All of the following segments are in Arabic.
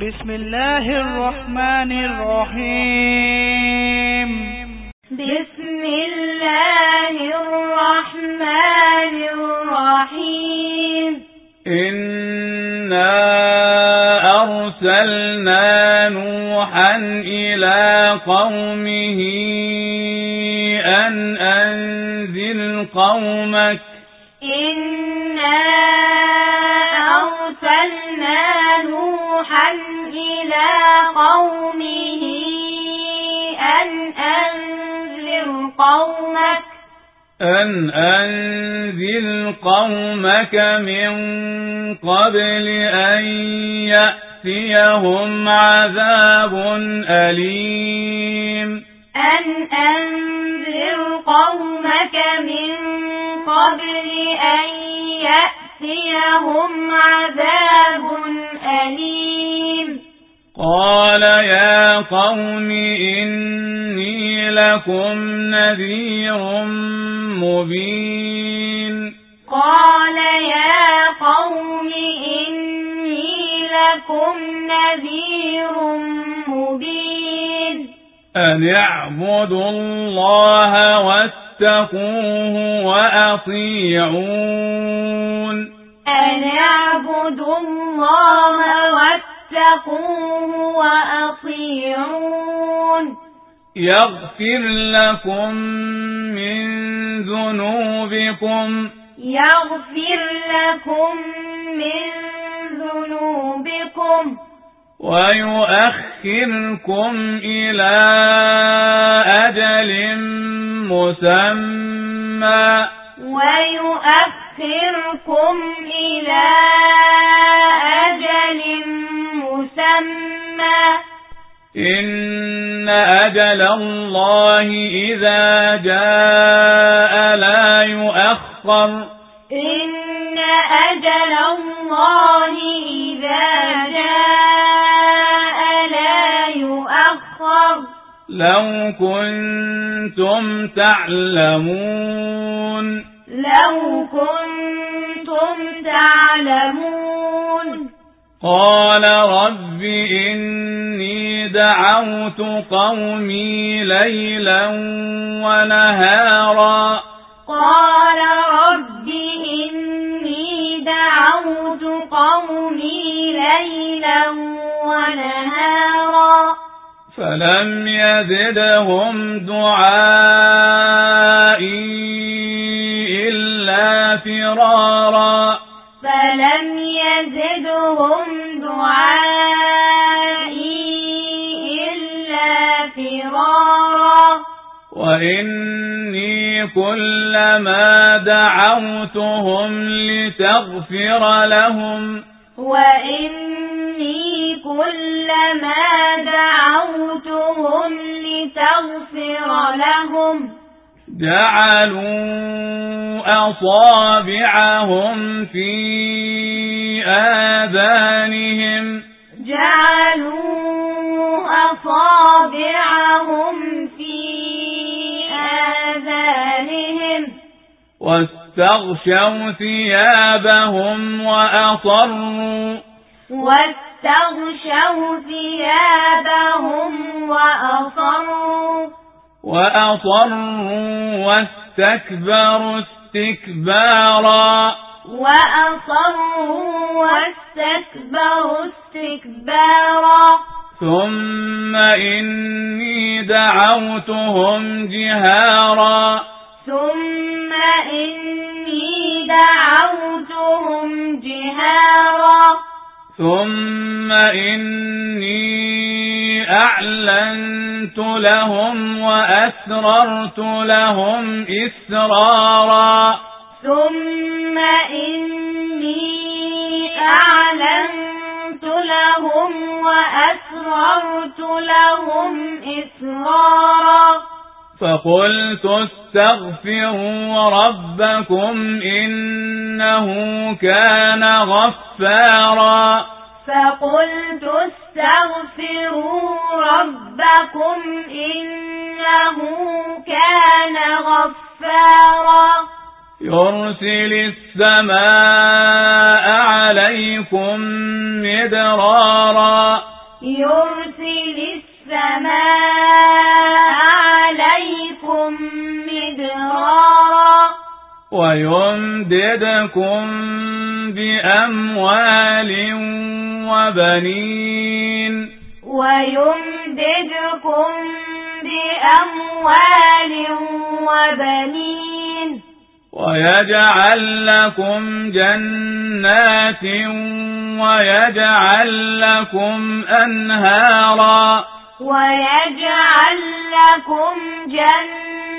بسم الله الرحمن الرحيم. بسم الله الرحمن الرحيم. إنا أرسلنا نوحا إلى قومه أن أنزل قومك. إنا أن أنزل قومك من قبل أن يأتيهم عذاب أليم أن أنذر قومك من قبل أن يأتيهم عذاب أليم قال يا قوم إني لكم نذير مبين قال يا قوم إني لكم نذير مبين أن اعبدوا الله واتقوه وأطيعون أن اعبدوا الله واتقوه وأطيعون يغفر لكم من ذنوبكم. يغفر لكم من ذنوبكم. ويؤخركم إلى أجل مسمى. ويؤخركم إلى أجل مسمى. إن أجل الله إذا جاء لا يؤخر إن أجل الله إذا جاء لا يؤخر لو كنتم تعلمون لو كنتم تعلمون قال رب إني دعوت قومي ليلا ونهارا. قال رب إني دعوت قومي ليلا ونهارا. فلم يزدهم دعائي إلا فرارا. فلم يزدهم وإني كلما دعوتهم لتغفر لهم وإني كلما دعوتهم لتغفر لهم جعلوا أصابعهم في آذانهم جعلوا أصابعهم واستغشوا ثيابهم وأصروا. واستغشوا ثيابهم وأصروا. وأصروا واستكبروا استكبارا. وأصروا واستكبروا استكبارا. ثم إني دعوتهم جهارا. ثم دعوتهم جهارا. ثم إني أعلنت لهم وأسررت لهم إسرارا. ثم إني أعلنت لهم وأسررت لهم إسرارا. فقلت استغفروا ربكم إنه كان غفارا. فقلت استغفروا ربكم إنه كان غفارا. يرسل السماء عليكم مدرارا. ويمددكم بأموال وبنين. ويمددكم بأموال وبنين. ويجعل لكم جنات ويجعل لكم أنهارا. ويجعل لكم جنات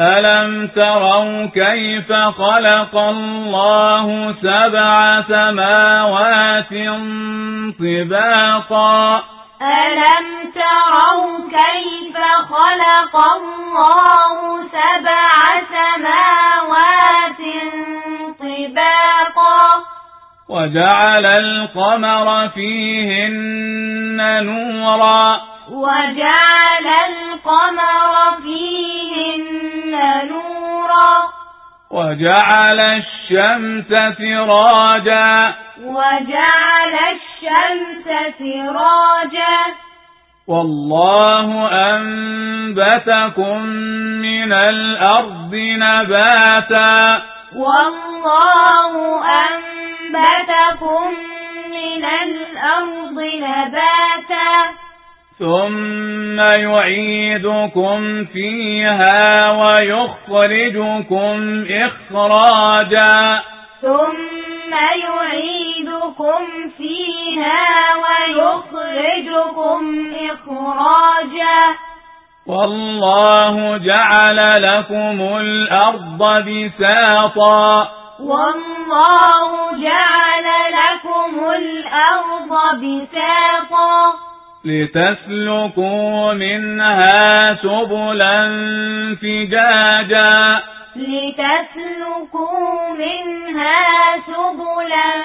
ألم تروا كيف خلق الله سبع سماوات طباقا؟ ألم تروا كيف خلق الله سبع سماوات طباقا؟ وجعل القمر فيهن نورا. وجعل وجعل الشمس سراجا. وجعل الشمس سراجا. والله أنبتكم من الأرض نباتا. والله أنبتكم من الأرض نباتا. ثم يعيدكم فيها ويخرجكم إخراجا ثم يعيدكم فيها ويخرجكم إخراجا والله جعل لكم الأرض بساطا والله جعل لكم الأرض بساطا لتسلكوا منها سبلا فجاجا. لتسلكوا منها سبلا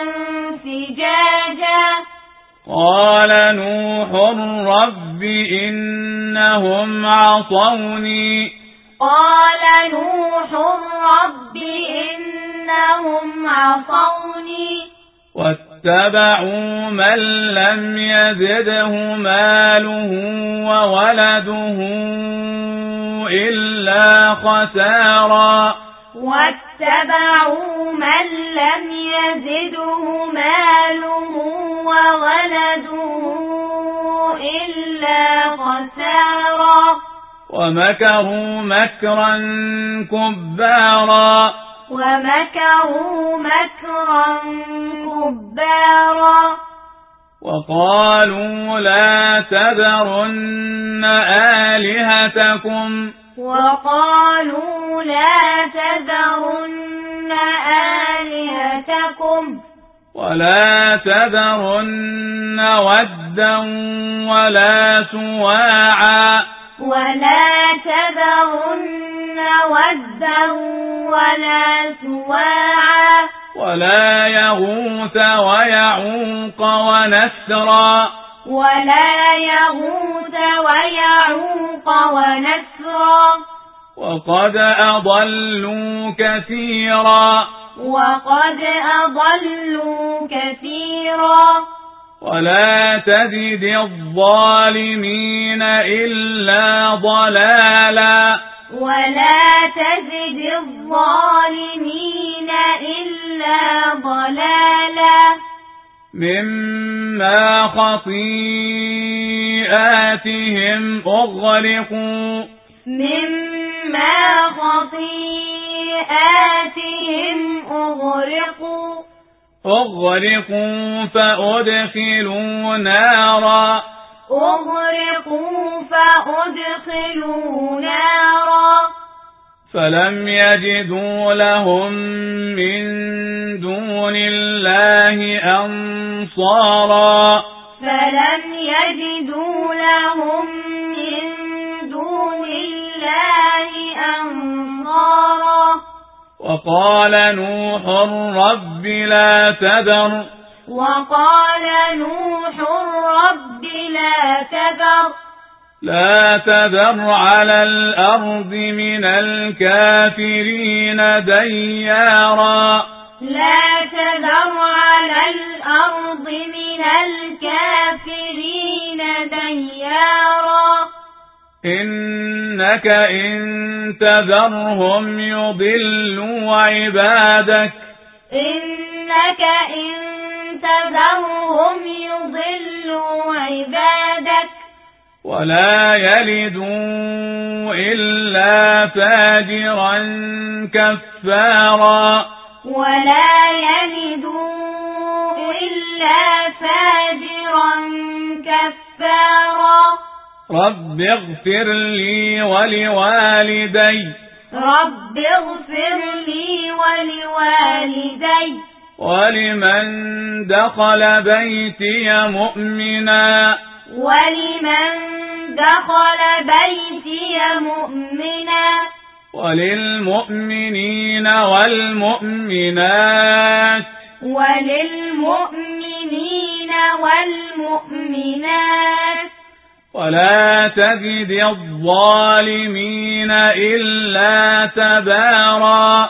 فجاجا. قال نوح رب إنهم عصوني. قال نوح رب إنهم عصوني. واتبعوا من لم يزده ماله وولده إلا خسارا. واتبعوا من لم يزده ماله وولده إلا خسارا. ومكروا مكرا كبارا. ومكروا مكرا كبارا. وقالوا لا تذرن آلهتكم. وقالوا لا تذرن آلهتكم. ولا تذرن ودا ولا سواعا. ولا ودا ولا سواعا ولا يغوث ويعوق ونسرا ولا يغوث ويعوق ونسرا وقد أضلوا كثيرا وقد أضلوا كثيرا ولا تزد الظالمين إلا ضلالا ولا تزد الظالمين إلا ضلالا مما خطيئاتهم أغرقوا مما خطيئاتهم أغرقوا أغرقوا فأدخلوا نارا أغرقوا فأدخلوا نارا. فلم يجدوا لهم من دون الله أنصارا. فلم يجدوا لهم من دون الله أنصارا. وقال نوح رب لا تذر. وقال نوح رب لا تذر. لا تذر على الأرض من الكافرين ديارا. لا تذر على الأرض من الكافرين ديارا. إنك إن تذرهم يضلوا عبادك. إنك إن تذرهم يضلوا عبادك. ولا يلدوا إلا فاجرا كفارا. ولا يلدوا إلا فاجرا كفارا. رب اغفر لي ولوالدي. رب اغفر لي ولوالدي. ولمن دخل بيتي مؤمنا ولمن دخل بيتي مؤمنا وللمؤمنين والمؤمنات وللمؤمنين والمؤمنات ولا تجد الظالمين إلا تبارا